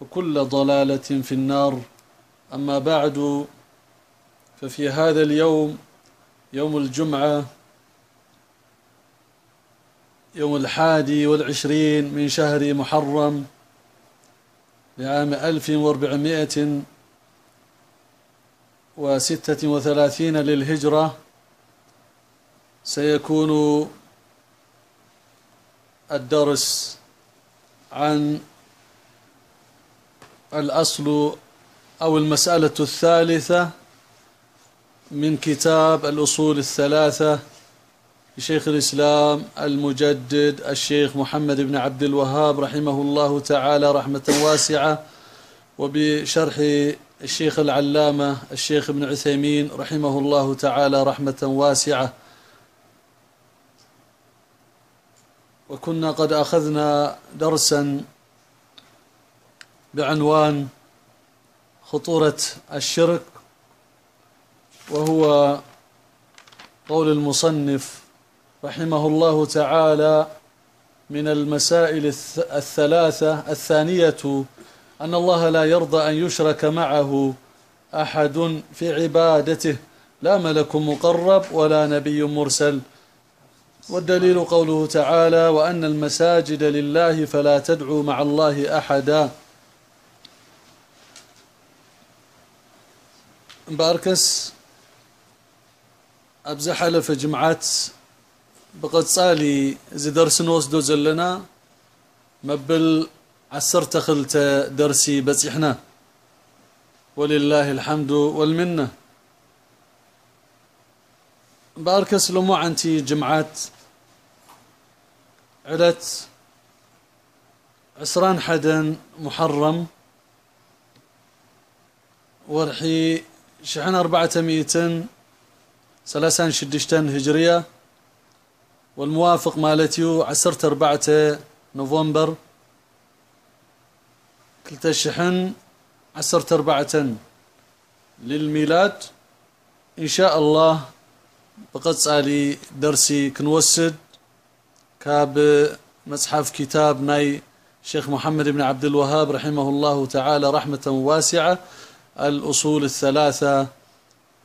وكل ضلالة في النار. أما بعد ففي هذا اليوم يوم الجمعة يوم الحادي والعشرين من شهر محرم لعام ألف وأربعمائة وستة وثلاثين للهجرة سيكون الدرس عن الأصل أو المسألة الثالثة من كتاب الأصول الثلاثة لشيخ الإسلام المجدد الشيخ محمد بن عبد الوهاب رحمه الله تعالى رحمة واسعة وبشرح الشيخ العلامة الشيخ ابن عثيمين رحمه الله تعالى رحمة واسعة. وكنا قد أخذنا درسا بعنوان خطورة الشرك وهو قول المصنف رحمه الله تعالى من المسائل الثلاثة الثانية أن الله لا يرضى أن يشرك معه أحد في عبادته لا ملك مقرب ولا نبي مرسل. والدليل قوله تعالى وأن المساجد لله فلا تدعوا مع الله أحدا. باركس أبز حلف جمعات بقصالي زي درس نوسدو زلنا مبل عسرت خلت درسي بس إحنا ولله الحمد والمنة باركس لمو عنتي جمعات علت عسران حدا محرم ورحي شحن أربعة مئتين ثلاثان شدشتن هجرية. والموافق مالتيو عسرت أربعة نوفمبر. كلتا الشحن عسرت أربعة للميلاد. إن شاء الله بقد سالي درسي كنوسد كاب مصحف كتاب ناي شيخ محمد بن عبد الوهاب رحمه الله تعالى رحمة واسعة. الأصول الثلاثة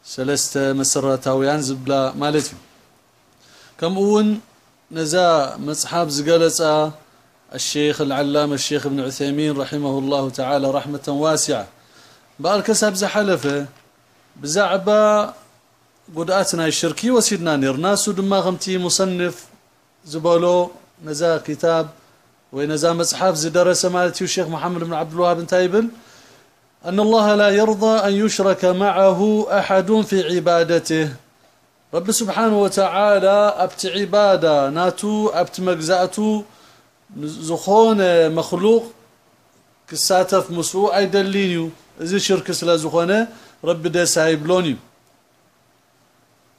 سلسة مسرتاويان زبلا مالتي كم أون نزا مصحاب زقلسة الشيخ العلامة الشيخ ابن عثيمين رحمه الله تعالى رحمة واسعة. بارك سبز حلفه بزعبة قدآتنا الشركي وسيدنا نير ناسو دماغمتي مصنف زبالو نزا كتاب ونزا مصحف زدرس مالتي الشيخ محمد بن عبد الوهاب تايبل أن الله لا يرضى أن يشرك معه أحد في عبادته. رب سبحانه وتعالى أبت عبادة ناتو أبت مجزأتو زخون مخلوق كساتف مسوء أي دلينيو إذا شرك سلا زخونه رب ده سايبلوني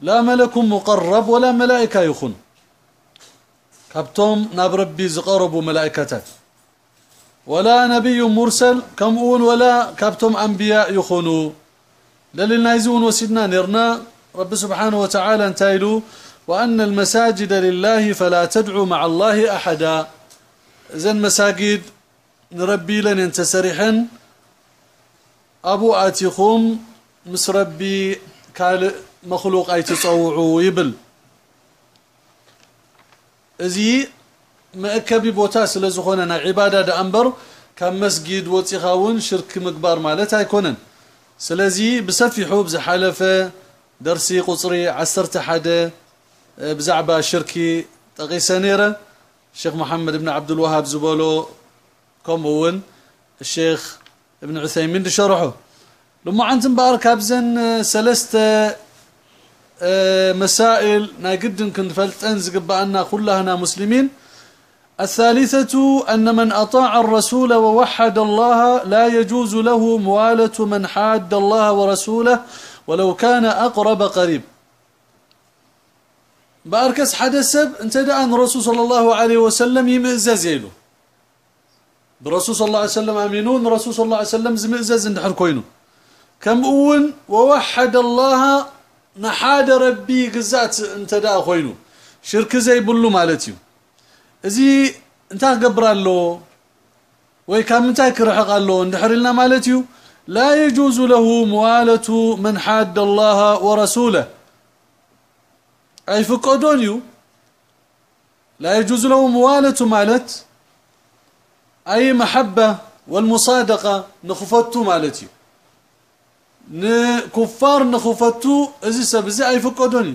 لا ملك مقرب ولا ملائكة يخون. كابتوم ناب ربي ملائكتات ولا نبي مرسل كمون ولا كابتم أنبياء يخونوا للنا يزون وسيدنا نرنا رب سبحانه وتعالى انتايلو. وأن المساجد لله فلا تدعو مع الله أحدا. زين مساجد نربي لن ينتسرحن أبو آتيخم مس ربي كال مخلوق أي تصوعوا يبل. ازي مأكبي بوتا سلازخونا عبادة دا أنبر كان مسجد وتخاون شرك مقبار مالت هيكونن سلازي بسفحو بزحالفه درسي قصري عسرت حدا بزعبة شركي تغيسة نيرة الشيخ محمد بن عبد الوهاب زبولو كومون الشيخ ابن عثيمين شرحه لما عنتم بارك ابزن سلسته مسائل ناقد كنت فلتن زقبأنا كلنا مسلمين الثالثة أن من أطاع الرسول ووحد الله لا يجوز له موالة من حاد الله ورسوله ولو كان أقرب قريب. بأركس حدث انت دعا الرسول صلى الله عليه وسلم يمئزز يلو برسول صلى الله عليه وسلم امينون رسول صلى الله عليه وسلم زمئزز اندحر كوينو. كم اون ووحد الله نحاد ربي قزأت انت دعا خوينو شرك زي بلو مالتيو. ازي انت قبر له وي كام انت كرحق له اندحر لنا مالتيو لا يجوز له موالة من حاد الله ورسوله أي فقدونيو لا يجوز له موالة مالت أي محبة والمصادقة نخفتو مالتي نكفار نخفتو ازي سبزي أي فقدوني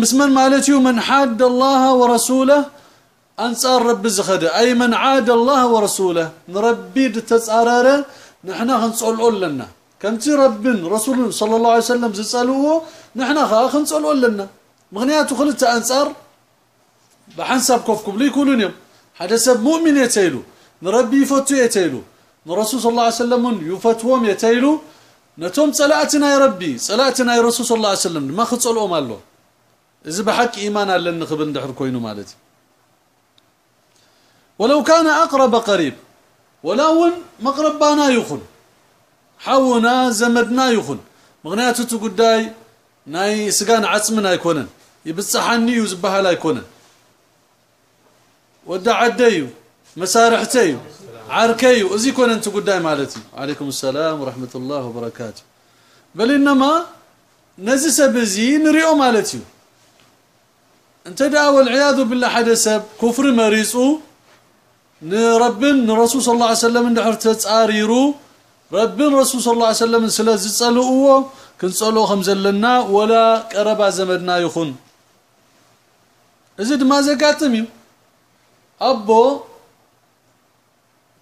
مسمن مالتي من حاد الله ورسوله أنصار رب زخده. أي من عاد الله ورسوله نربي تتصارره نحن هنصلوا لنا. كمتي رب رسول صلى الله عليه وسلم زصلوه نحن خا خنصلوا لنا. مغنياتو خلت أنصار؟ بحنسب كفكم. لي يكونون يوم. حدا سب مؤمن يتيلو نربي يفتو يتيلو. الرسول صلى الله عليه وسلم يفتوهم يتيلو. نتوم صلاتنا يا ربي صلاتنا يا رسول صلى الله عليه وسلم. ما خصلوا مالو إذا بحق إيمان على النخب ندحر كوينو مالتي. ولو كان أقرب قريب ولو مقربانا يخن. حونا زمدنا يخن. مغنياتو تقداي ناي سقان عصمنا يكونن. يبصحني يزبها لا يكونن. ودع عديو مسارحتيو عركيو أزي كونن تقداي مالتي. عليكم السلام ورحمة الله وبركاته. بل إنما نزي سبزي نريو مالتي انت دا والعياذ بالله حدث كفر مريصو نربن رسول صلى الله عليه وسلم اندحر تتصاريرو ربن رسول صلى الله عليه وسلم سلاز تصلوا كنصلو خمزلنا ولا قربا زمدنا يخون. ازد ما زقاتمي أبو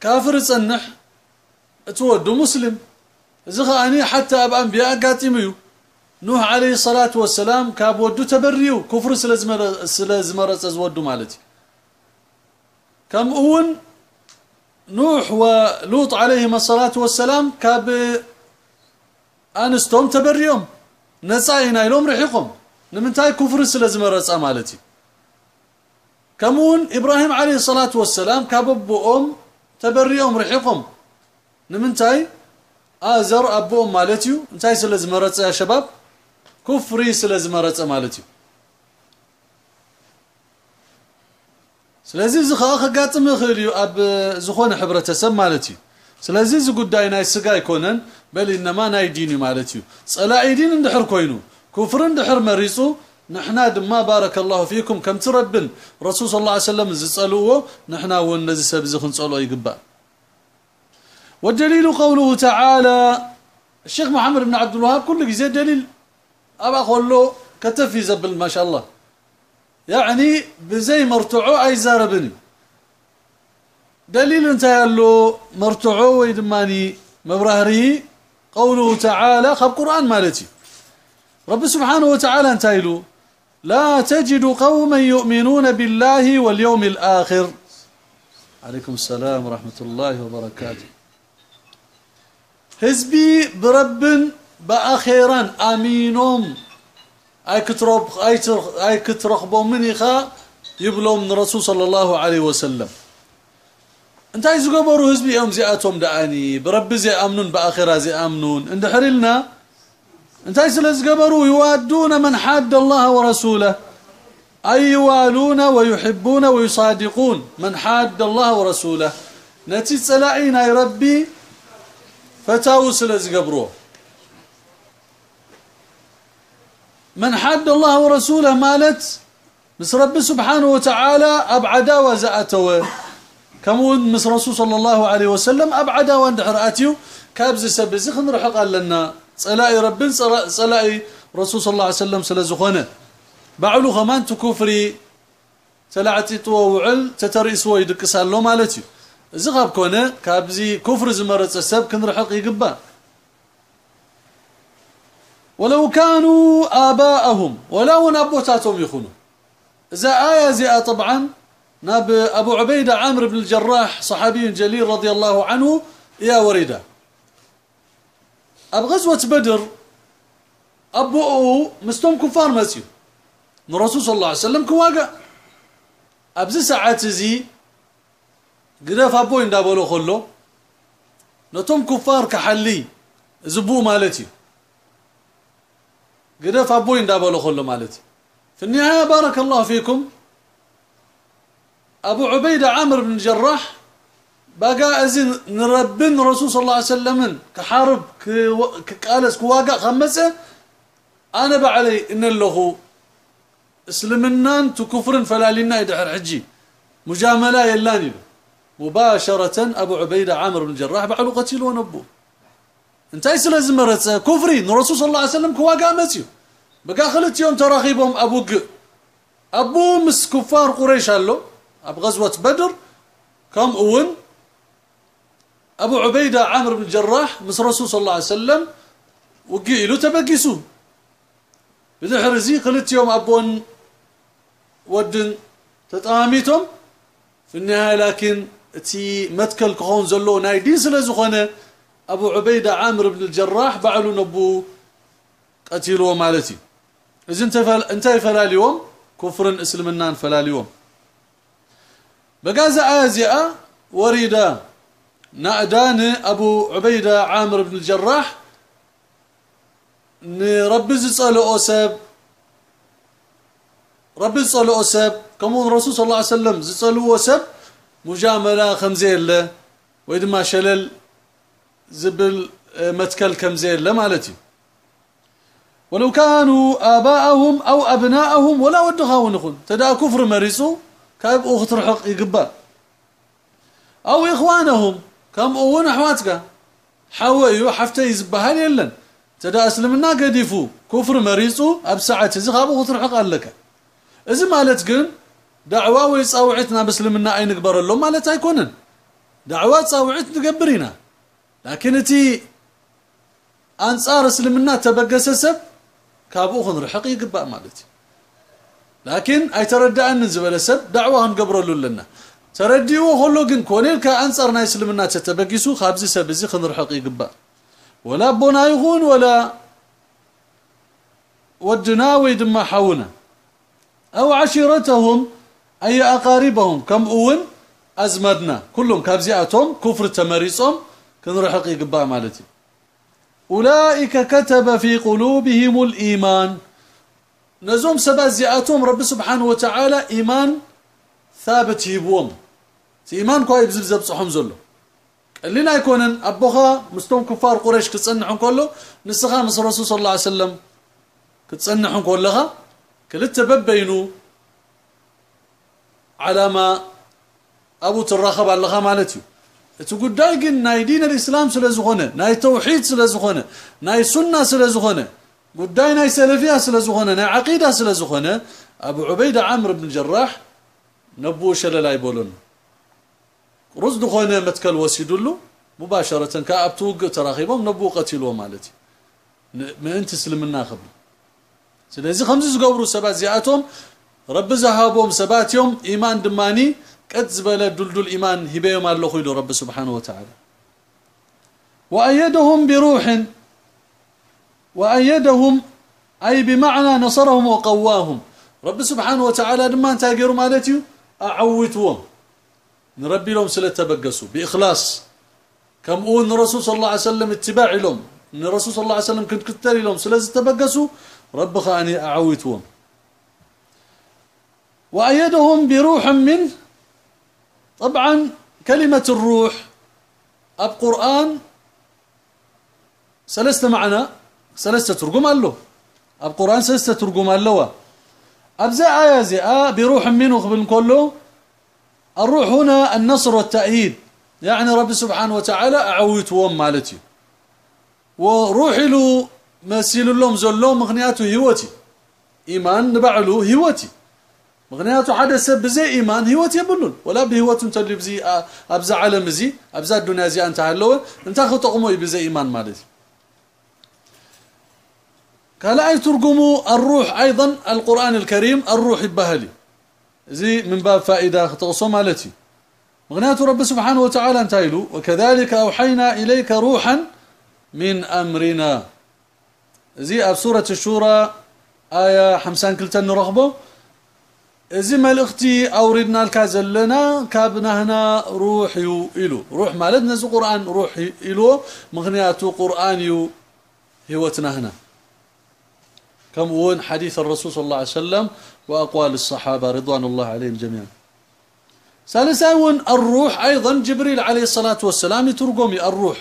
كافر صنح اتودو مسلم. اذا حتى اب أنبياء قاتميو نوح عليه الصلاه والسلام كاب ودو تبريو كفر سلازمر سلازمر زودو مالتي كم أون نوح ولوط عليهما الصلاة والسلام كاب أنستم تبريهم نساينا يلوم رحيقهم نمنتاي كفر سلازم رصا مالتي كمون إبراهيم عليه الصلاة والسلام كاب أبوهم تبريهم رحيقهم نمنتاي آزر أبوهم مالتيو انتاي سلازم رصا يا شباب كفري سلازم رصا مالتيو ስለዚህ እዚ ከዓ ከጋጥም ይኽእል እዩ ኣብ ዝኾነ ሕብረተሰብ ማለት እዩ ስለዚ እዚ ጉዳይ ናይ ስጋ ኣይኮነን በል ኢነማ ናይ ዲን እዩ ማለት እዩ ፀላኢ ዲን እንድሕር ኮይኑ ክፍሪ እንድሕር መሪፁ ንሕና ድማ ባረከ ላሁ ፊኩም ከምቲ ረብን ረሱል ስ ላ ሰለም ዝፀልእዎ ንሕና እውን ነዚ ሰብ እዚ ክንፀልኦ ይግባእ والدليل قوله تعالى الشيخ محمد بن عبد الوهاب كل جزء دليل أبا له كتفي زبل ما شاء الله. يعني بزي مرتعو أي زاربني دليل انت له مرتعو ويدماني مبرهري قوله تعالى خب قرآن مالتي. رب سبحانه وتعالى انت له لا تجد قوما يؤمنون بالله واليوم الآخر. عليكم السلام ورحمة الله وبركاته. حزبي برب بأخيرا أمينهم أي كترب أي أي كترخبو مني خا يبلو من الرسول صلى الله عليه وسلم. انت عايز قبروا حزبي يوم زياتهم دعاني. برب زي امنون باخره زي امنون اند حرلنا انتهي سلزقبروا يوادون من حاد الله ورسوله. أي يوالون ويحبون ويصادقون من حاد الله ورسوله. نتي تسلعين يا ربي. فتاو سلزقبروا من حد الله ورسوله مالت بس رب سبحانه وتعالى أبعدا وزأتوا كمون مس رسول صلى الله عليه وسلم أبعدا واندحر أتيو كابز سبزي خنرحق لنا صلاي رب صلاي رسول صلى الله عليه وسلم سلزخونه بعلو خمان تكفري. تلعتي طووعل تترئس ويدقسالو مالتي. زغاب كونه كابزي كفر زمرت السب كنرحق يقبا. ولو كانوا آباءهم ولو نبوتاتهم يخونوا. إذا آية زي طبعا ناب أبو عبيدة عامر بن الجراح صحابي جليل رضي الله عنه يا وريدة. أب غزوة بدر أبو مستوم كفار مسيو. الرسول صلى الله عليه وسلم كواقع. أبزي ساعات زي قداف أبو يندابلو خلو. نتوم كفار كحلي زبو مالتي قداف أبو يندابلو خلو مالتي في النهاية بارك الله فيكم. أبو عبيدة عامر بن الجراح بقى أزين نربن الرسول صلى الله عليه وسلم كحارب كقالس كواقع خمسة. أنا بعلي إن الله اسلمنان تكفرن فلا لنا يدحر حجي مجاملة يلاني. مباشرة أبو عبيدة عامر بن الجراح بعلو قتيل ونبو انتهي سلازم مرت كفري الرسول صلى الله عليه وسلم كواقع مسيو بقى خلت يوم تراخيبهم أبو أبو مس كفار قريش هلو أب غزوة بدر كم أون أبو عبيدة عامر بن الجراح مس رسول صلى الله عليه وسلم وقيلوا تبقسو بذحرزي قلت يوم أبون ودن تتاميتم في النهاية لكن تي متكل كهون زلو ناي دين سلازخونه أبو عبيدة عامر بن الجراح بعلو نبو قتلوا مالتي. إذا انتهي فلا اليوم كفر اسلمنان فلا اليوم بقازة آزئة وريدا نأدان أبو عبيدة عامر بن الجراح رب زصلو سب رب زصلو سب كمون رسول صلى الله عليه وسلم زصلو سب مجاملة خمزه له ويدما شلل زبل متكل كمزه له مالتي ولو كانوا آباءهم أو أبناءهم ولا ودخاون نخون تدا كفر مريسو كأب أخت رحق يقبا أو إخوانهم كم أون أحواتك حويو حفتي يزبهال يلن. تدا أسلمنا قديفو كفر مريصو ابسعه زغابو وترحق لك اذا مالت كن دعوة ويصاوعتنا بسلمنا اي نكبر له مالت أيكونن. دعوة صاوعت نقبرينا. لكن تي أنصار اسلمنا تبقس سب كابو خن رحق يقبأ مالتي. لكن أي تردأن زبل سب دعوة نقبر له لنا. ترديو هلو كن كونيل كانصارنا اسلمنا تتبقسو خابز سبزي خن رحق يقبأ. ولا بنا يغون ولا ودنا ويدما حونا أو عشيرتهم أي أقاربهم كم أون أزمدنا. كلهم كابزياتهم كفر تماريصهم كن رحق يقبا مالتي. أولئك كتب في قلوبهم الإيمان. نزوم سبا زياتهم رب سبحانه وتعالى إيمان ثابت يبوم. إيمان كوي بزبزب صحهم زلو. اللي يكونن أبوها مستوم كفار قريش كتصنعون كله. نسخة مس الرسول صلى الله عليه وسلم كتصنعون كلها. كلت ببينو على ما أبو ترخب على لها مالتي تقول دايقن ناي دين الإسلام سلزخونه ناي توحيد سلزخونه ناي سنة سلزخونه قداي ناي سلفية سلزخونه ناي عقيدة سلزخونه أبو عبيدة عمرو بن الجراح نبو شللا يبولون رزد خوينا متكل وسيدلو مباشرة كأبتوق تراخيبهم نبو قتلوا مالتي ما انت سلمنا خبر سلازي خمس زقبروا سبات زياتهم رب زهابهم سبات يوم إيمان دماني قد زبل دلدل إيمان هبيهم الله خيلو رب سبحانه وتعالى. وأيدهم بروح وأيدهم أي بمعنى نصرهم وقواهم. رب سبحانه وتعالى دمان تاقروا مالتي أعوتهم. نربي لهم سلة تبقسوا بإخلاص. كم أون الرسول صلى الله عليه وسلم اتباع لهم. إن الرسول صلى الله عليه وسلم كنت كتر لهم. سلاز تبقسوا رب خاني اعويتهم وأيدهم بروح منه طبعا كلمة الروح أب قرآن سلسة معنى سلسة ترجم له أب قرآن سلسة ترجم له ابزا آية زي آه بروح منه قبل كله. الروح هنا النصر والتأييد. يعني رب سبحانه وتعالى اعويتهم مالتي. وروحي له مسيل لهم زلو مغنياته هيوتي. إيمان نبعلو هيوتي. مغنياته حدا سب بزي إيمان هيوتي يبلون ولا بهيوت انت اللي بزي أبزا عالم زي أبزا الدنيا زي أنت هلو انت أخو تقوموا بزي إيمان مالتي. قال أي ترجموا الروح أيضا القرآن الكريم الروح البهلي. زي من باب فائدة تقصوا مالتي. مغنيات رب سبحانه وتعالى انتايلو وكذلك أوحينا إليك روحا من أمرنا. زي أب سورة الشورى آية 50 كلتا نرغبه زي ملختي اوردنا الكازلنا كابنا هنا روح يو ألو روح مالت نزو قران روح ألو مغنياتو قران يو هوتنا هنا كم ون حديث الرسول صلى الله عليه وسلم واقوال الصحابه رضوان الله عليهم جميعا ثالثا الروح أيضا جبريل عليه الصلاه والسلام يترجمي الروح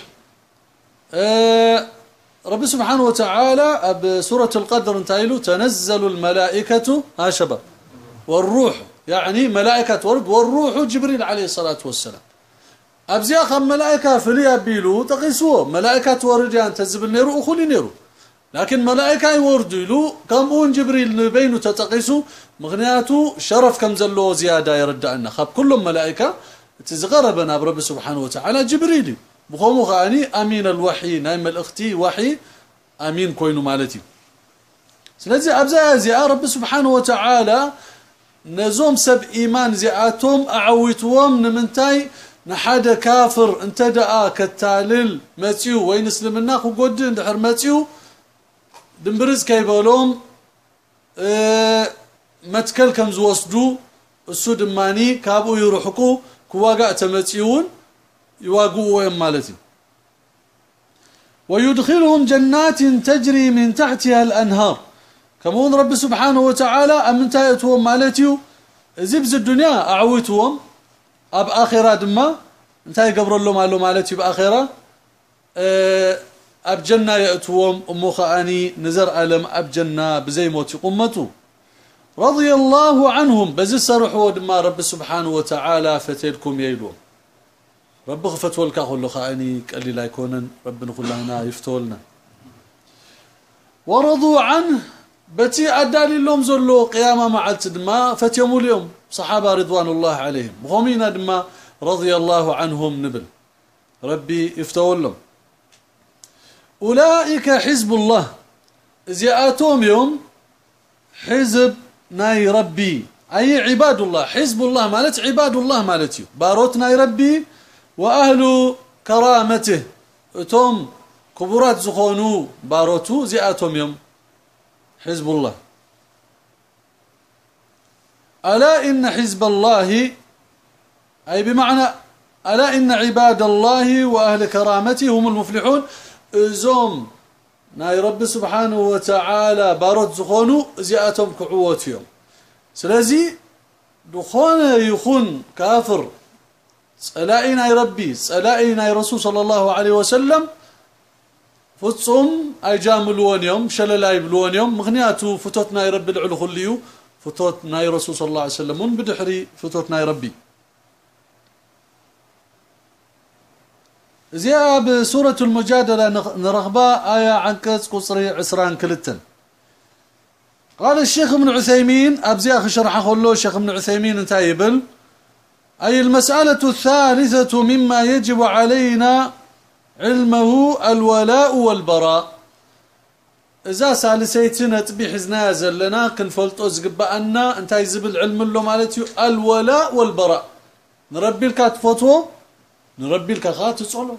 أه رب سبحانه وتعالى بسوره القدر انتايلو تنزل الملائكه ها شباب والروح يعني ملائكة ورد والروح جبريل عليه الصلاة والسلام. ابزيا خم ملائكة فليا بيلو تقيسوا ملائكة ورد انت زبل نيرو اخلي نيرو. لكن ملائكة يوردوا له كمون جبريل بينه تتقيسوا مغنياتو شرف كم زلو زيادة يردعنا خاب كلهم ملائكة تزغربنا برب سبحانه وتعالى جبريل. بخومو غاني أمين الوحي نايم الإختي وحي أمين كوينو مالتي. سلازي ابزا زي رب سبحانه وتعالى نزوم سب إيمان زياتهم اعويتهم نمنتاي نحد كافر انت دعا كتالل متيو وين اسلمنا خو قد اندحر متيو دمبرز كيبولهم آه متكل كم زوسدو. السو دماني كابو يروحكو كواغا تمتيون يواقوا مالتي. ويدخلهم جنات تجري من تحتها الأنهار. كمون رب سبحانه وتعالى أمنتايتهم مالتيو؟ زبز الدنيا أعويتهم أب آخرة دما انتهي قبر الله مالو مالتي بآخرة. أب جنة يأتوهم أمو خاني نزر ألم أب جنة بزي موتي قمتو رضي الله عنهم بزي سرحوا دما رب سبحانه وتعالى فتيلكم ييلوهم رب غفت ولك كله خاني قال لي لا يكونن ربنا كلنا يفتولنا. ورضوا عنه بتي أدالي لهم زلو قيامة معلت دما فتيموا اليوم. صحابة رضوان الله عليهم. غومينا دما رضي الله عنهم نبل. ربي يفتول أولئك حزب الله. زياتهم يوم حزب ناي ربي. أي عباد الله. حزب الله مالت عباد الله مالتي باروت ناي ربي وأهل كرامته. توم كبرات زخونو باروتو. زياتهم يوم حزب الله. ألا إن حزب الله أي بمعنى ألا إن عباد الله وأهل كرامته هم المفلحون. زوم ناي رب سبحانه وتعالى باروت زخونو زياتهم كعوتهم سلازي دخون يخون كافر. صلائنا يا ربي صلائنا يا رسول صلى الله عليه وسلم فتصم ايجاملون يوم شللا يبلون يوم مغنياتو فتوتنا يا رب العلو خليو فتوتنا رسول صلى الله عليه وسلم بدحري فتوتنا ربي زيا بسورة المجادلة نرغبا آية عنكس قصري عسران كلتن قال الشيخ ابن عثيمين أبزياخ شرح خلو الشيخ ابن عثيمين انتايبل أي المسألة الثالثة مما يجب علينا علمه الولاء والبراء. إذا سالسيتنا تبي حزنا زلنا كنفلطو زقبأنا أنتاي زبل علم له مالتي الولاء والبراء. نربي لك تفوتو نربي لك خات تصلو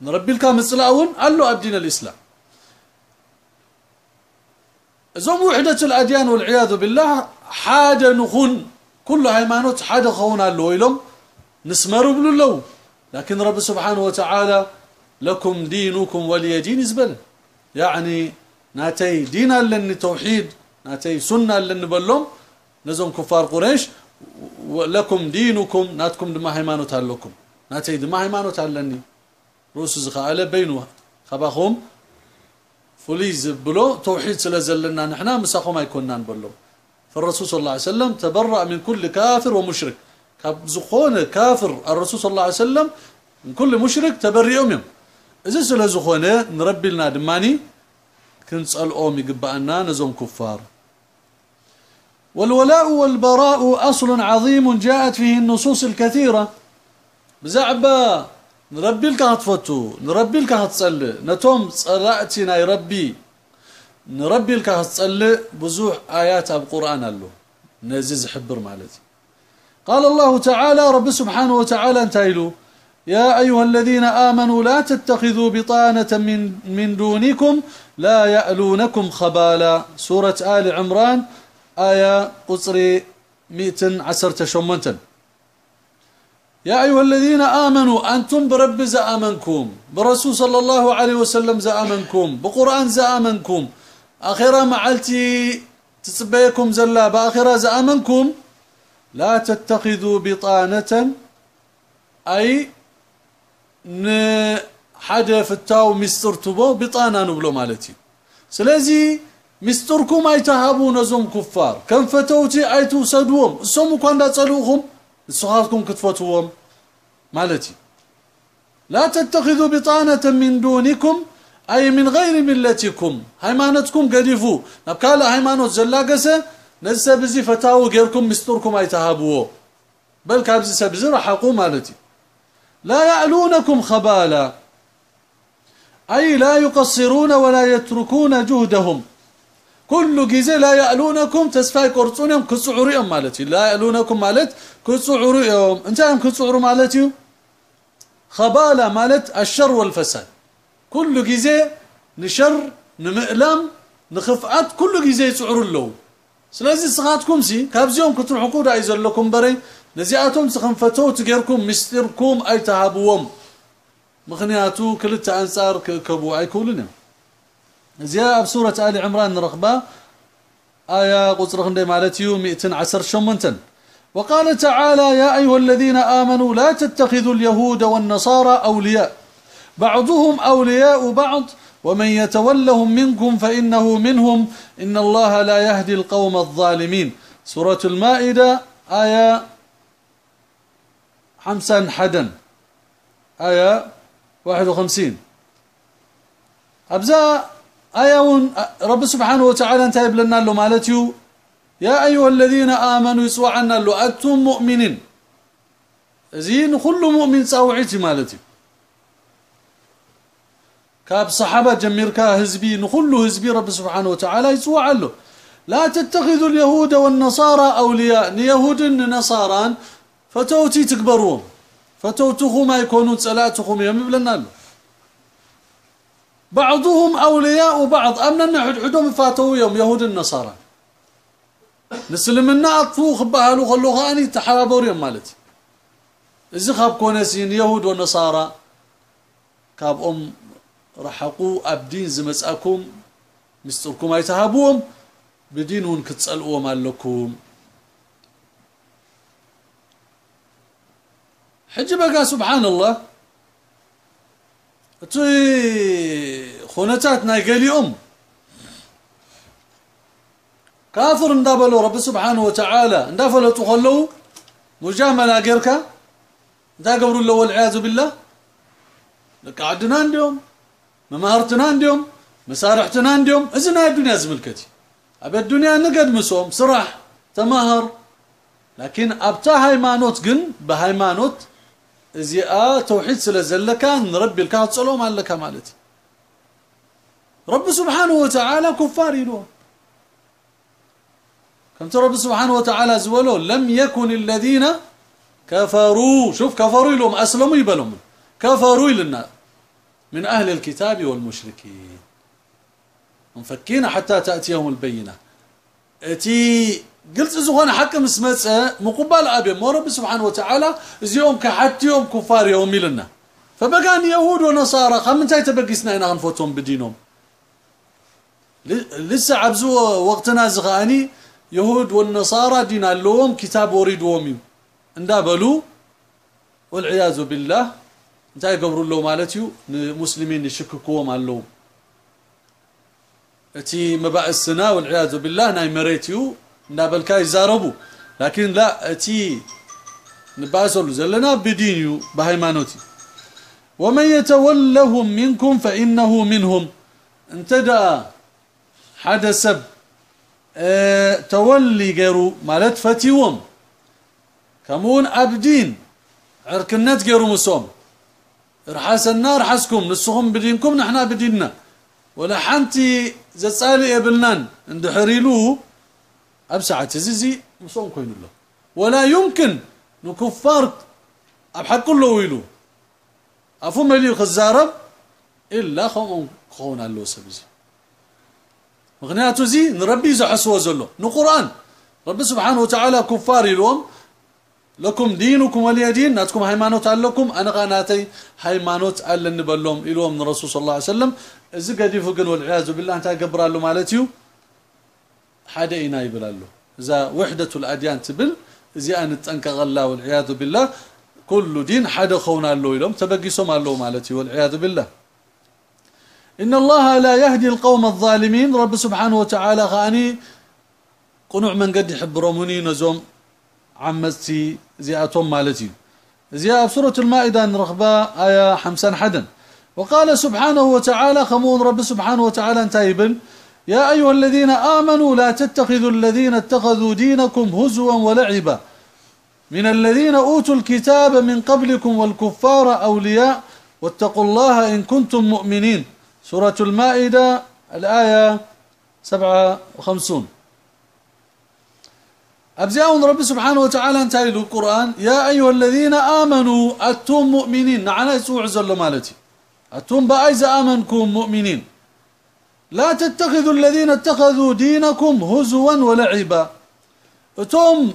نربي لك مصلاون؟ قال له الدين الإسلام. زوم وحدة الأديان والعياذ بالله حاجة نخون. كل هيمانوت حاجة خونا له ويلهم نسمروا بلو لكن رب سبحانه وتعالى لكم دينكم ولي دين زبل. يعني ناتي دين لن توحيد ناتي سنة لن نزوم كفار قريش لكم دينكم ناتكم دما هيمانوت لكم ناتي دما هيمانوت لني روس زخاله بينو. خباخهم فليز بلو توحيد سلازلنا نحنا مساخهم يكوننا نبلو فالرسول صلى الله عليه وسلم تبرأ من كل كافر ومشرك. زخونة كافر الرسول صلى الله عليه وسلم كل مشرك تبرئهم يوم إذا سلا زخونة نربي لنا دماني كنسالهم يقبأنا نزوم كفار. والولاء والبراء أصل عظيم جاءت فيه النصوص الكثيرة. بزعبا نربي لك هتفتو نربي لك هتصلي نتوم صلاتنا يربي نربي لك هتصلي بزوح آيات القرآن له نزيز حبر مالتي. قال الله تعالى رب سبحانه وتعالى انتهيلو. يا أيها الذين آمنوا لا تتخذوا بطانة من, من دونكم لا يألونكم خبالا. سورة آل عمران آية قصري مئة عسرة شمنتن يا أيها الذين آمنوا أنتم برب زأمنكم برسول صلى الله عليه وسلم زأمنكم بقرآن زأمنكم. أخيرا معلتي تسبيكم زلا بآخرة زأمنكم. لا تتخذوا بطانة أي حدا فتاو مسترتبو بطانة نبلو مالتي. سلازي مستركم أي تهابو نزوم كفار. كم فتوتي أي توسدوهم. السومو كان دا تصلوهم الصغاتكم كتفتوهم مالتي. لا تتخذوا بطانة من دونكم أي من غير ملتكم. هيمانتكم قديفو. نبكالا هيمانوت زلاقسة نزا بزي فتاو غيركم مستركم أي تهابوه بل كابزي سبزي رحقوا مالتي لا يعلونكم خبالا. أي لا يقصرون ولا يتركون جهدهم. كل جزء لا يألونكم تسفاي قرصونهم كسعوريهم مالتي لا يألونكم مالت كسعوريهم انتهم كسعور مالتي خبالة مالت الشر والفساد. كل جزء نشر نمئلم نخفعت كل جزء يسعر له سلازي سخاتكم سي كابزيهم كتروحوا دا يزلكم بري نزياتهم سخنفتو تغيركم مستركم اي تهابوهم مخنياتو كلتا انصار كبو اي كلنا زيا بسورة آل عمران رغبة آية قصر خندي مالتيو 110 شمنتن وقال تعالى يا أيها الذين آمنوا لا تتخذوا اليهود والنصارى أولياء بعضهم أولياء بعض ومن يتولهم منكم فإنه منهم. إن الله لا يهدي القوم الظالمين. سورة المائدة آية حمسا حدا. آية 51 أبزا آيون رب سبحانه وتعالى انتهى لنا له مالتيو. يا أيها الذين آمنوا يسوى عنا له أنتم مؤمنين. زين كل مؤمن ساوعيتي مالتي كاب صحابة جميركا هزبي نخل هزبي رب سبحانه وتعالى يسوى عنه لا تتخذوا اليهود والنصارى أولياء يهود نصارى فتوتي تكبرون فتوتهم ما يكونوا سلاتهم يمبلنا له بعضهم أولياء بعض نحد حدهم فاتوا يوم يهود النصارى نسلمنا أطفو خبهالو خلوها أني تحابور يوم مالتي إذا خاب كونسين يهود ونصارى كاب أم رحقوا أبدين زمسأكم مستركم أيتهابوهم بدينون كتسألوا مالكم حجبك سبحان الله توي خونتات نايقلي أم كافر اندابلو رب سبحانه وتعالى اندافلو تخلو مجاملة غيركا دا قبروا له والعياذ بالله لك عدنا ممهرتنا عندهم مسارحتنا عندهم اذن الدنيا زملكتي ابي الدنيا نقد مسوم صراح تمهر لكن ابتا هايمانوت جن بهايمانوت ازياء توحيد سلازلك نربي الكهت صلوم عليك مالتي رب سبحانه وتعالى كفار يلوم كم رب سبحانه وتعالى زولو لم يكن الذين كفروا شوف كفروا لهم أسلموا يبلهم كفروا لنا من أهل الكتاب والمشركين. مفكين حتى تأتيهم البينة. إتي قلت زغون حق مسمت مقبل أبي مو رب سبحانه وتعالى زيوم كحتيهم كفار يوم لنا فبقى يهود ونصارى خم انتي تبقيسنا هنا غنفوتهم بدينهم. لسه عبزو وقتنا زغاني يهود والنصارى دين اللوم كتاب وريدوهم اندابلو والعياذ بالله انتي يقبروا له مالتيو مسلمين يشككوهم اللوم اتي السنا والعياذ بالله ناي مريتيو نابلكا يزاربو لكن لا اتي نباسل زلنا بدينيو بهيمانوتي ومن يتولهم منكم فإنه منهم انتدى حدث تولي غيرو مالت فتيوم كمون أبدين عركنات غيرو مسوم رحاس النار حسكم نسهم بدينكم نحنا بديننا. ولا حنتي زصالي إبلنان اندحريلو ابسعه تزيزي مسوم كوين له ولا يمكن نكفار ابحق له ويلو. أفو ملي خزارب إلا خون خون الله سبزي. مغنياتو زي نربي زحسوا زلو. نقرآن. رب سبحانه وتعالى كفار اليوم لكم دينكم ولي دين. ناتكم هيمانوت لكم أنا قناتي هيمانوت على نبلهم اليوم من الرسول صلى الله عليه وسلم. إذا قد يفقن والعياذ بالله أنت قبرالو مالتيو. حدا اينا يبلالو. إذا وحدة الأديان تبل إذا ان تنكغلا والعياذ بالله. كل دين حدا خونا له يلوم تبقيسهم له مالتي والعياذ بالله. إن الله لا يهدي القوم الظالمين. رب سبحانه وتعالى غاني قنوع من قد يحب رموني نزوم عمتي زياتهم مالتي. زياء سورة المائدة رغبة آية حمسان حدا. وقال سبحانه وتعالى خمون رب سبحانه وتعالى انتايبن يا أيها الذين آمنوا لا تتخذوا الذين اتخذوا دينكم هزوا ولعبا. من الذين أوتوا الكتاب من قبلكم والكفار أولياء. واتقوا الله إن كنتم مؤمنين. سورة المائدة الآية 57 أبزاون رب سبحانه وتعالى انتهي القرآن؟ يا أيها الذين آمنوا أتم مؤمنين. نعنا يسوع زل مالتي. أتم بأيز آمنكم مؤمنين. لا تتخذوا الذين اتخذوا دينكم هزوا ولعبا. أتم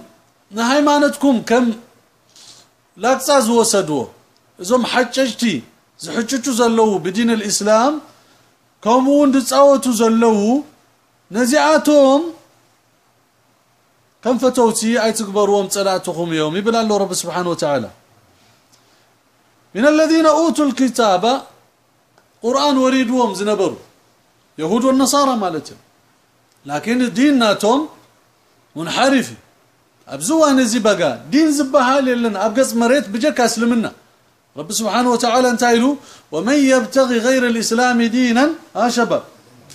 نهيمانتكم كم؟ لا تساز وسدوا. إذا حججتي زحجتو زلو بدين الإسلام. كمون دصاوتو زلو نزعاتهم كم فتوتي أي تكبروا صلاتكم يوم؟ يبل الله رب سبحانه وتعالى. من الذين أوتوا الكتاب قرآن وريدهم زنبروا يهود والنصارى مالتهم. لكن ديناتهم منحرف. ابزوا نزي بقى. دين زبها لنا أبقص مريت بجك أسلمنا. رب سبحانه وتعالى انتايلو. ومن يبتغي غير الإسلام دينا ها شباب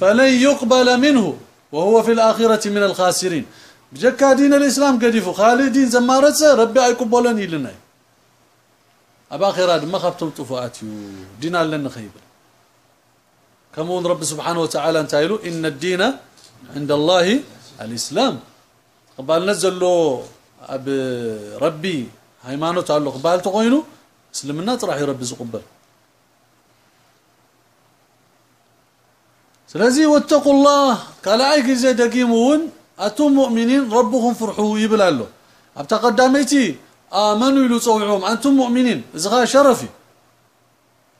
فلن يقبل منه. وهو في الآخرة من الخاسرين. بجكا دين الإسلام قديفو. خالدين زمارت ربي ايقبلن يلنا أبا خيرات ما خفتم طفاتيو دين لنا خيب كمون رب سبحانه وتعالى انتايلو إن الدين عند الله الإسلام. قبال نزل له أب ربي هيمانوت الله قبال تقوينو. اسلمنا راح يربي زقبل سلازي واتقوا الله. قال أي زي دقيمون. أتم مؤمنين ربهم فرحوا يبلالو. ابتا قداميتي آمنوا يلو صوعهم أنتم مؤمنين. ازغا شرفي.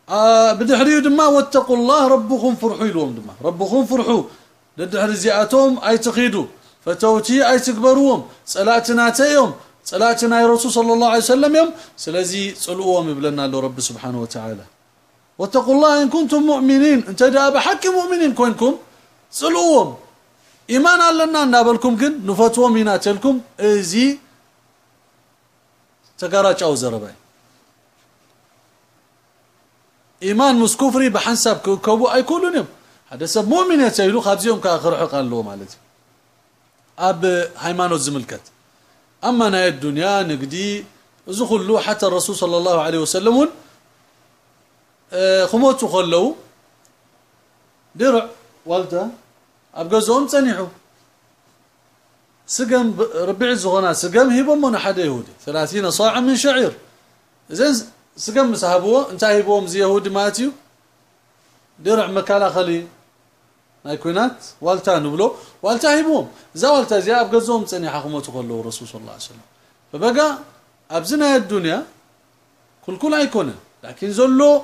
آه بدحريو دما واتقوا الله ربكم فرحوا يلوم دما. ربكم فرحوا لدحر زياتهم أي تخيدوا فتوتي أي تكبروهم. صلاتنا تيوم صلاتنا يا رسول صلى الله عليه وسلم يوم. سلازي صلوهم يبلنا له رب سبحانه وتعالى. واتقوا الله إن كنتم مؤمنين. انت دا بحق مؤمنين كونكم صلوهم. إيمان لنا نابلكم كن نفتوهم يناتلكم إزي تقراچاو زرباي. إيمان مس كفري بحسب كوبو أي كلهم هذا سب مؤمن يتيلو خابزيهم كاخرحق قالوا مالتي أب هيمانوت زملكت. أما نا الدنيا نقدي زخلو حتى الرسول صلى الله عليه وسلم خموت خلو. درع والدة ابغزون صنيحو سقم ربيع زغنا سقم هيبهم من حدا يهودي. 30 صاع من شعير. زين سقم مسحبوه انت هيبهم زي يهودي ماتيو. درع مكالا خلي. ناي كوينات والتا نبلو والتا هيبهم زا والتا زي ابغزهم صنيحه خموت خلو الرسول صلى الله عليه وسلم فبقى ابزنا الدنيا كل كل ايكونه لكن زلو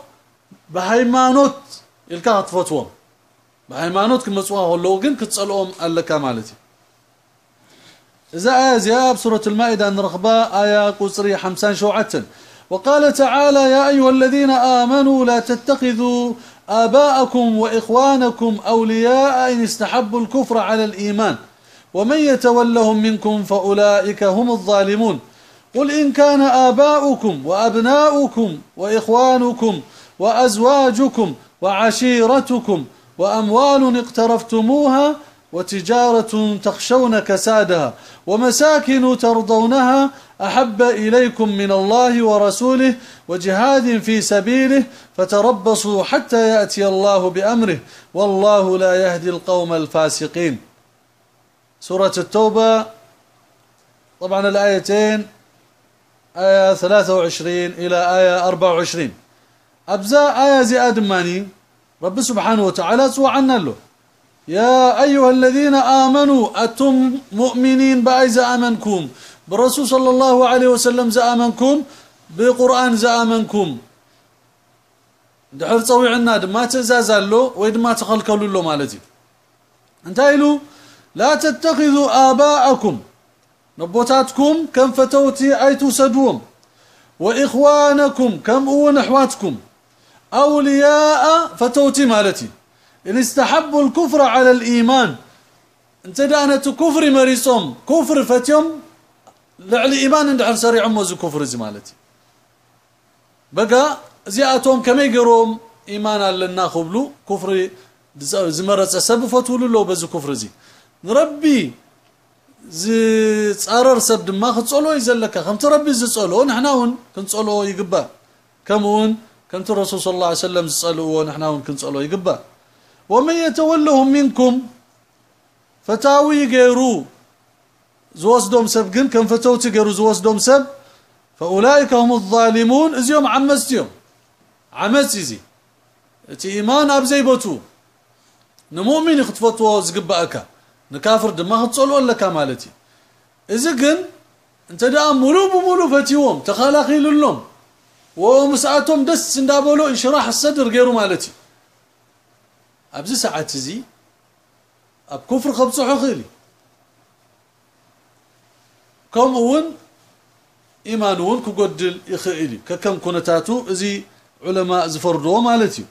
بهيمانوت تفوتهم بهيمانوت كمصوا هلو كن كتصلهم لك مالتي إذا آية زياب سورة المائدة نرخبا آية قصري حمسان شوعة وقال تعالى يا أيها الذين آمنوا لا تتخذوا آباءكم وإخوانكم أولياء إن استحبوا الكفر على الإيمان ومن يتولهم منكم فأولئك هم الظالمون قل إن كان آباؤكم وأبناؤكم وإخوانكم وأزواجكم وعشيرتكم وأموال اقترفتموها وتجارة تخشون كسادها ومساكن ترضونها أحب إليكم من الله ورسوله وجهاد في سبيله فتربصوا حتى يأتي الله بأمره والله لا يهدي القوم الفاسقين. سورة التوبة طبعا الآيتين آية 23 إلى آية 24 أبزاء آية زي ماني. رب سبحانه وتعالى سوى عنا له. يا أيها الذين آمنوا أتم مؤمنين بأي زآمنكم بالرسول صلى الله عليه وسلم زآمنكم بقرآن زآمنكم دحر صوي عنا دما تزازال له ويدما تخلكلوا له مالتي. انتهي لا تتخذوا آباءكم. نبوتاتكم كم فتوتي أي تسدوهم. وإخوانكم كم أون أحواتكم أولياء فتوتي مالتي. إن استحبوا الكفر على الإيمان انت دانت كفر مريسوم كفر فتيوم لعلي إيمان اندحر سريع موز كفر زي مالتي. بقى زياتهم كما يقروم إيمان لنا خبلو كفر زمرت سبب فتولو له بز كفر زي. نربي زي صارر سب دما خصلو يزلك خم تربي زصلو نحنا ون كنصلو يقبا. كمون كنت الرسول صلى الله عليه وسلم زصلو ونحنا ون كنصلو يقبا ومن يتولهم منكم؟ فتاوي غيرو زوسدوم سب كم فتوتي غيرو زوسدوم سب؟ فأولئك هم الظالمون. ازيوم عمستيوم عمسيزي تي إيمان ابزيبتو نمؤمن يخطفتو زقباك نكافر دما خصلو لك مالتي اذا كن انت دا مولو بمولو فتيوم تخالاخي لهم ومساعتهم دس اندابولو انشراح الصدر غيرو مالتي. أبزي ساعات زي أب كفر خبصو خيلي كم أون؟ ايمانون كقدل يخيلي. ككم كنتاتو إزي علماء زفردو مالتي.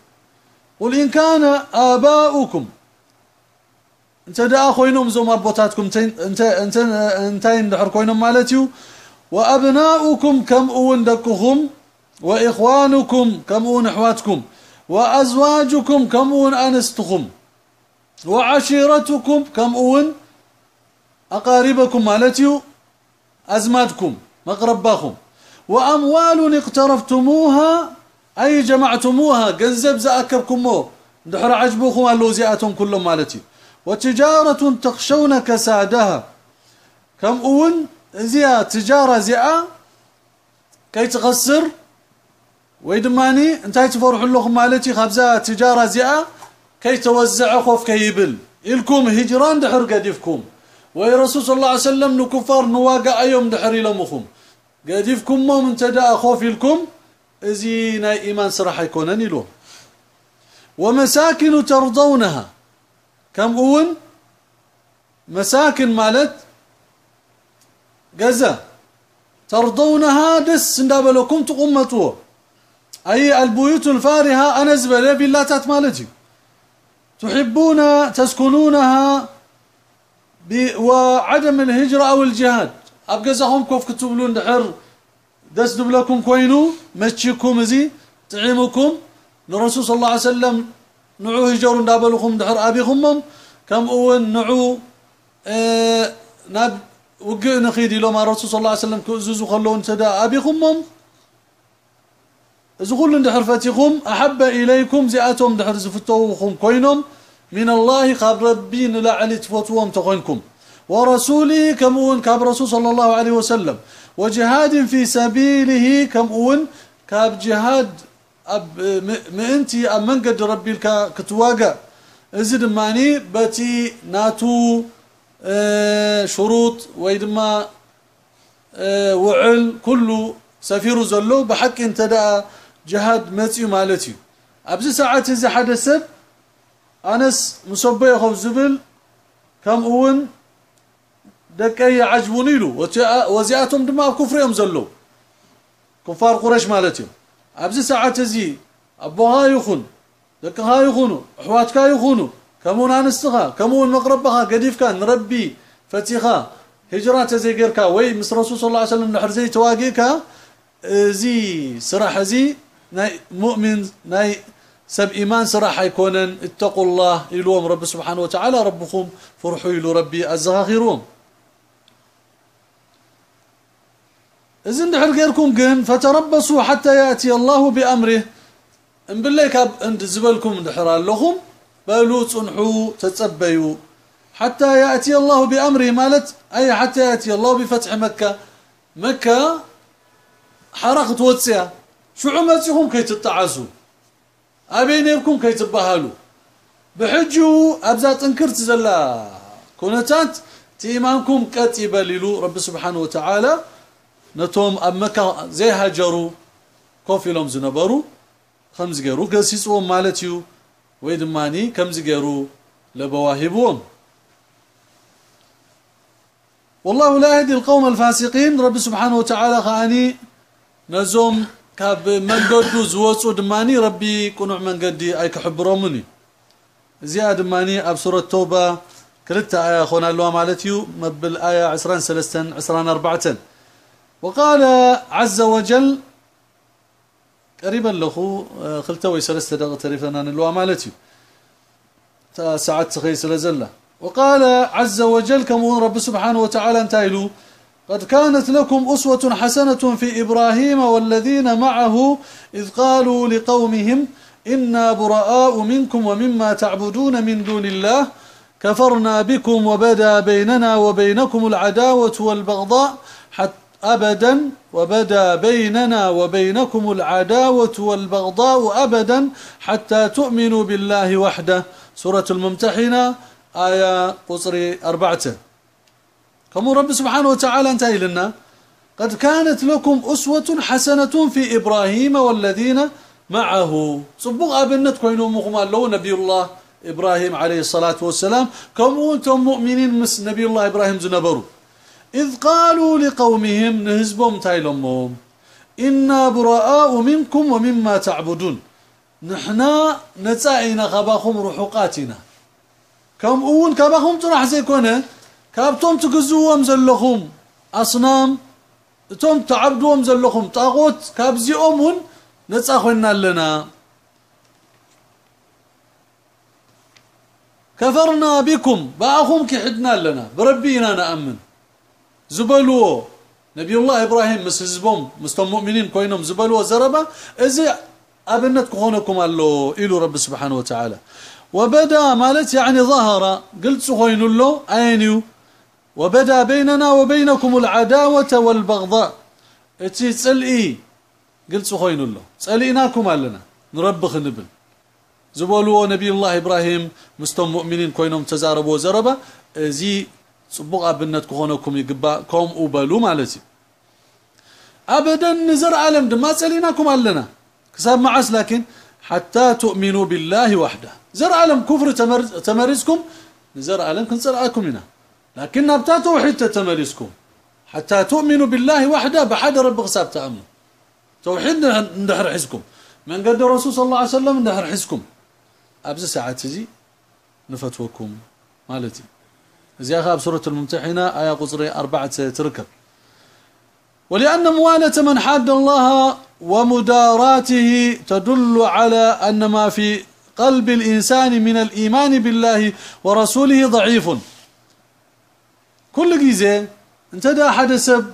قل إن كان آباؤكم انت دا خوينهم زوم ابوتاتكم انت انت انتين دحر كوينهم مالتيو وأبناؤكم كم أون دكهم وإخوانكم كم اون احواتكم وأزواجكم كم اون أنستكم؟ وعشيرتكم كم اون أقاربكم؟ مالتيو أزماتكم مقرباكم. وأموال اقترفتموها أي جمعتموها؟ جنزب زأكبكم دحر عجبكم اللوزياتهم كلهم مالتي وتجارة تخشون كسادها. كم أون زيا تجارة زيا كي تغسر ويدماني انتي تفرح لكم مالتي خبزة تجارة زيا كي توزع خوف كيبل إلكم هجران دحر قديفكم وي رسول صلى الله عليه وسلم نكفار نواقع يوم دحر لمخم قديفكم ما من تدا خوف لكم ازي ناي ايمان صراحة يكونن له ومساكن ترضونها كم اون مساكن مالت جزا ترضونها دس اندابلكم تقمتوا أي البيوت الفارهة أنا زبله بلاتات مالتي تحبون تسكنونها وعدم الهجرة أو الجهاد. ابجزهم كيف كتبلون دحر. دس دبلكم كوينو مشيكم زي طعمكم الرسول صلى الله عليه وسلم نعو هجر دابلكم دحر أبيكم كم أون نعو آه ناب وقع نخيدي لو ما الرسول صلى الله عليه وسلم كزوزو خلون تدا أبيكم زغل دحر فاتكم أحب إليكم زياتهم دحر زفتوكم كوينهم. من الله خاب ربين لا علي تفوتوهم تقوينكم ورسوله كم أون كاب رسول صلى الله عليه وسلم. وجهاد في سبيله كم أون كاب جهاد أب مانتي أم من قد ربي كتواقع. ازد ماني بتي ناتو آه شروط ويدما آه وعل كله سفير زلو بحق انت دا جهاد متيو مالتي ابز اذا حدا سب انس مصبي خو زبل كم اون دكاي عجبوني له وزياتهم دما كفرهم زلو كفار قريش مالتي ابز ساعات زي ابوها يخون دكها يخونوا احواتك يخونوا كمون انستها كمون مقربها كان نربي فتيخا هجرات زي غيركا وي مس رسول صلى الله عليه وسلم نحر زي تواقيكا زي صراحة زي مؤمن ناي سب إيمان صراحة يكونن اتقوا الله يلوم رب سبحانه وتعالى ربكم فرحوا يلو ربي ازغاخيرهم إذن دحر غيركم جن فتربصوا حتى يأتي الله بأمره. إن بالله كاب عند زبلكم دحر لهم بلو صنحوا تتصبيوا حتى يأتي الله بأمره مالت أي حتى يأتي الله بفتح مكة. مكة حرقت وتسيا شو عمتكم كي تتعزوا ابينكم كي تبهلوا بحجو ابزا تنكرت زلا كونتات تيمانكم قط يبللوا رب سبحانه وتعالى نتوم امكا زي هاجروا كوفيلهم زنبروا خمس غيرو قسيصهم مالتيو ويدماني كم زغيرو لبواهبهم والله لا يهدي القوم الفاسقين رب سبحانه وتعالى خاني نزوم كاب منقدو زوصو دماني ربي كنوع منقدي اي كحبرمني زياد دماني اب سوره التوبه كرت إيه خونا لو مالتيو مبل إيه 23 24 وقال عز وجل قريبا له خلتوي سلسته دقه تريفنا لو مالتيو ساعات خيس لزله وقال عز وجل كم رب سبحانه وتعالى انتايلو قد كانت لكم أسوة حسنة في إبراهيم والذين معه إذ قالوا لقومهم إنا براء منكم ومما تعبدون من دون الله كفرنا بكم وبدا بيننا وبينكم العداوة والبغضاء حتى أبدا وبدا بيننا وبينكم العداوة والبغضاء أبدا حتى تؤمنوا بالله وحده. سورة الممتحنة آية قصري أربعة. كم رب سبحانه وتعالى انتهي لنا قد كانت لكم أسوة حسنة في إبراهيم والذين معه. صبغ أبنت كوينو مغمى لو نبي الله إبراهيم عليه الصلاة والسلام. كم أنتم مؤمنين مس نبي الله إبراهيم زنبروا إذ قالوا لقومهم نهزبهم تايلمهم. إنا براء منكم ومما تعبدون. نحنا نتاعينا خباكم رحقاتنا كم كباهم طرح زيكونه كابتم تجزوهم زلخم اصنام توم تعبدوهم زلخم طاغوت كابزيهم هن نصاخنا لنا كفرنا بكم باخم كحدنا لنا بربينا نامن زبلوا نبي الله إبراهيم مس حزبهم مستم مؤمنين كوينهم زبلوا زربا اذا ابنت كونكم الله إلى رب سبحانه وتعالى وبدا مالت يعني ظهر قلت سخين له اينيو وبدا بيننا وبينكم العداوة والبغضاء. إتي تسلئي قلت سخين له ساليناكم لنا نربخ نبل. زبولو نبي الله إبراهيم مستم مؤمنين كوينهم تزاربوا زربا زي صبغ أبنت كونكم يقبأ كوم وبلو مالتي. ابدا نزر عالم دما ساليناكم لنا كسب معس لكن حتى تؤمنوا بالله وحده. زر عالم كفر تمرزكم زر عالم كنصرعكم هنا. لكن ابتا توحيد تتمرزكم حتى تؤمنوا بالله وحده بحد رب حساب تامن توحيد ندحر حزكم. من قد الرسول صلى الله عليه وسلم ندحر حزكم. أبز ساعات زي نفتوكم. مالتي. زي اخاب سورة الممتحنة آية قصري أربعة تركب. ولأن موالة من حاد الله ومداراته تدل على أن ما في قلب الإنسان من الإيمان بالله ورسوله ضعيف. كل جيزة انت دا حد سب.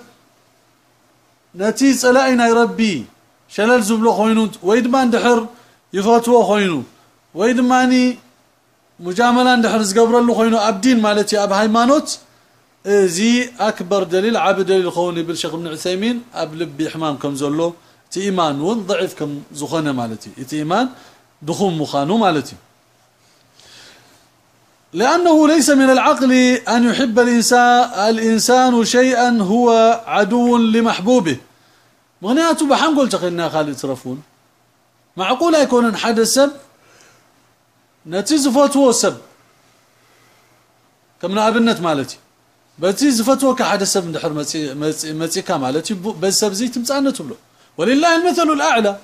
نتي صلاينا ربي. شلل زبلو خوينو ويدمان دحر يفاتو خوينو. ويدماني مجاملة دحر زقبرلو خوينو. أبدين مالتي أب هايمانوت زي أكبر دليل عبد دليل خوني بالشيخ ابن عثيمين. ابلب حمام كم زلو. تي إيمان ون ضعيف كم زخونه مالتي. تي إيمان دخوم مخانو مالتي. لأنه ليس من العقل أن يحب الانسان الإنسان شيئا هو عدو لمحبوبه. مغنياته بحنقول تقلنا خالد ترفون معقول يكون حد سب نتي زفتو سب كم أبنت مالتي. بتي زفتو كحد سب ندحر مصي مصي كمالتي بسب زي تمصانته بلو ولله المثل الأعلى.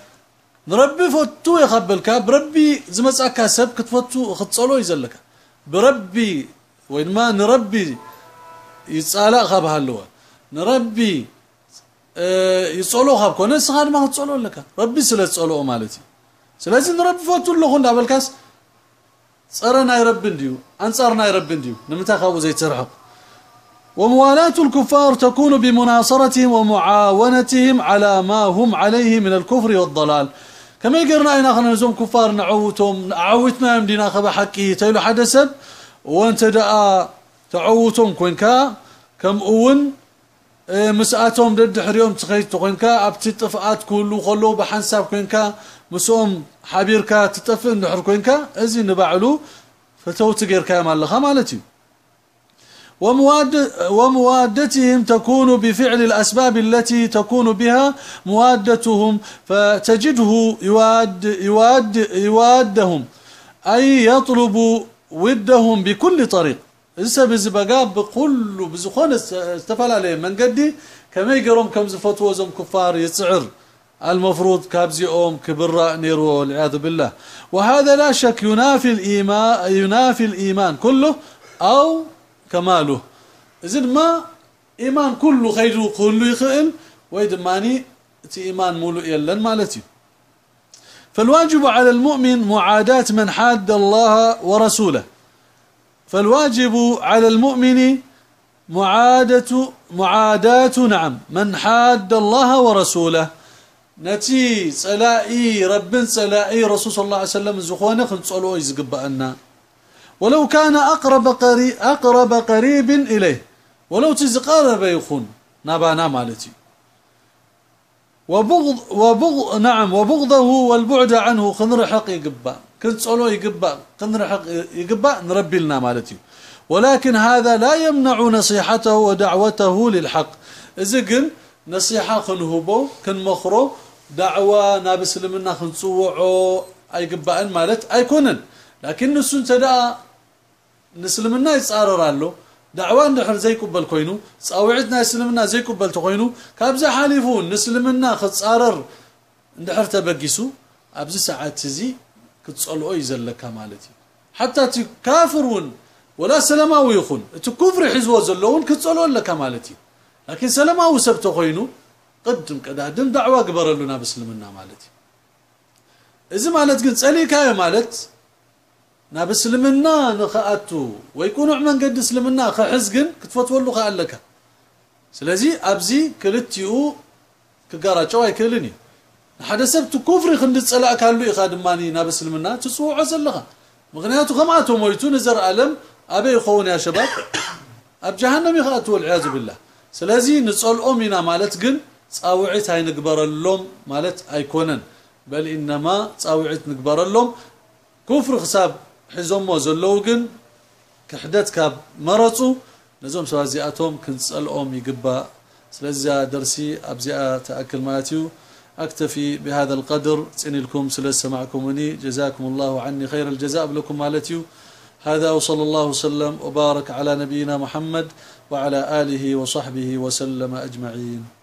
نربي فتو يقبلك بربي زمصاك سب كتفتو ختصلو يزلك. بربي وين ما نربي يصالق خبهالو نربي يصلو خاب كونه سخاد ما تصلو لك ربي سلا تصلو مالتي ስለዚህ ንረቢ ፈቱ ኣለኹ እንዳበልካስ ፀረ ናይ ረቢ እንድዩ ኣንፃር ናይ ረቢ እንድዩ ንምንታይ ካብኡ ዘይትርሕቕ وموالاة الكفار تكون بمناصرتهم ومعاونتهم على ما هم عليه من الكفر والضلال كما يقرنا اينا خلنا نزوم كفار نعوتهم عوتنا يمدينا خبا حقي تيلو حدسب وانت دعا تعوتهم كوينكا كم أون مسأتهم ضد حريوم تخيت كوينكا أبتي طفآت كله خلو بحنساب كوينكا مسوم حبيركا تطفئ ندحر كوينكا ازي نبعلو فتوت غيركا مالخا مالتي. ومواد وموادتهم تكون بفعل الأسباب التي تكون بها موادتهم فتجده يواد يواد يوادهم أي يطلب ودهم بكل طريق. إسا بزبقاب بكل بزخون استفال عليه. من قدي؟ كما يقرون كم زفتوا كفار يسعر. المفروض كابزي أوم كبراء نيرو والعياذ بالله. وهذا لا شك ينافي الإيمان ينافي الإيمان كله أو كماله. إذن ما إيمان كله خير كله يخئل ويدماني تي إيمان مولو يلن مالتي. فالواجب على المؤمن معاداة من حاد الله ورسوله. فالواجب على المؤمن معادة معاداة نعم من حاد الله ورسوله. نتي صلائي رب صلائي رسول صلى الله عليه وسلم زخونه خنصلو يزقبأنا ولو كان أقرب قريب أقرب قريب إليه. ولو تزقرب يخون نبانا مالتي. وبغض وبغض نعم وبغضه والبعد عنه خنرحق يقبأ. كنت صلو يقبأ خنرحق يقبأ نربي لنا مالتي. ولكن هذا لا يمنع نصيحته ودعوته للحق. إذا قل نصيحة خنهبو كنمخرو دعوة نابس لمنا خنصوعو أي قبا مالت أيكونن لكن نسون تدا نسلمنا يتصارر له دعوة ندحر زي قبل كوينو صاوعتنا اسلمنا زي قبل تخوينو كابزا حالفون نسلمنا ختصارر ندحر تبقيسو ابز ساعات تزي كتصلؤو يزلك مالتي حتى كافرون ولا سلماوي يخون تكفر حزوه زلون كتصلؤو لك مالتي لكن سلماوي سبت خوينو قدم قدادم دعوة قبر لنا بسلمنا مالتي إذا مالت قلت سأليك يا مالت اسلمنا نخاتو ويكونوا من قد اسلمنا خحزقن كتفتولو خالك سلازي ابزي كلتيو كقارا جواي كلني حدا سبت كفري خند تصلا كالو يخادماني ناب اسلمنا تصوع زلها مغنياتو خماتو مويتو نزر عالم ابي يخون يا شباب اب جهنم يخاتو والعياذ بالله سلازي نصلؤم منا مالت جن صاوعت هاي نقبر اللوم مالت ايكونن بل انما صاوعت نقبر اللوم كفر حساب حزمو زلو جن كحدت كاب مرصو نزوم سوازياتهم كنصلؤم يقبا سلازا درسي ابزيا تاكل ماتيو اكتفي بهذا القدر سني لكم سلس سمعكمني جزاكم الله عني خير الجزاء لكم مالتيو هذا وصلى الله وسلم وبارك على نبينا محمد وعلى آله وصحبه وسلم أجمعين